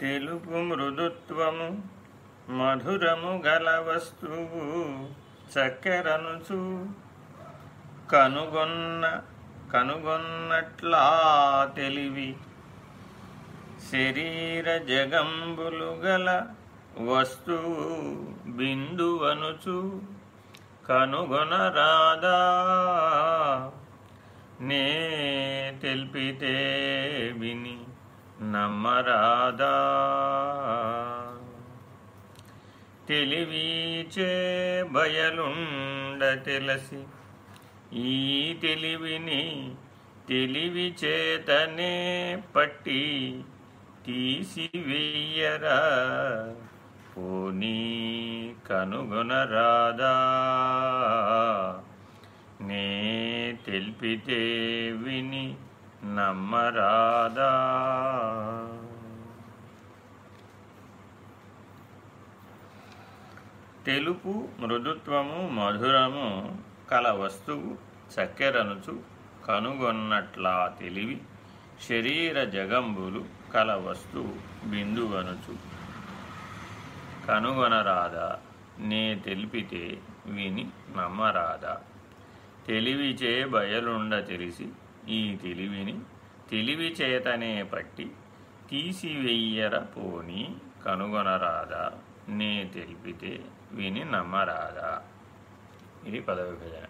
తెలుపు మృదుత్వము మధురము గల వస్తువు చక్కెరనుచు కనుగొన్న కనుగొన్నట్లా తెలివి. శరీర జగంబులు గల వస్తువు బిందువనుచు కనుగొనరాదా? నే తెలిపితే విని నమ్మరాదా తెలివిచే బయలుండ తెలసి ఈ తెలివిని తెలివి చేతనే పట్టి తీసివేయరా. పోనీ కనుగొనరాదా. నే తెలిపితే విని నమ్మరాదా. తెలుపు మృదుత్వము మధురము కల వస్తువు చక్కెరనుచు కనుగొన్నట్లా తెలివి శరీర జగంబులు కల వస్తువు బిందువనుచు. కనుగొనరాదా? నే తెలిపితే విని నమ్మరాదా? తెలివిచే బయలుండ తెలిసి ఈ తెలివిని తెలివి చేతనే పట్టి తీసివెయ్యర పోని కనుగొనరాదా? నే తెలిపితే విని నమ్మరాదా. ఇది పదవిభజన.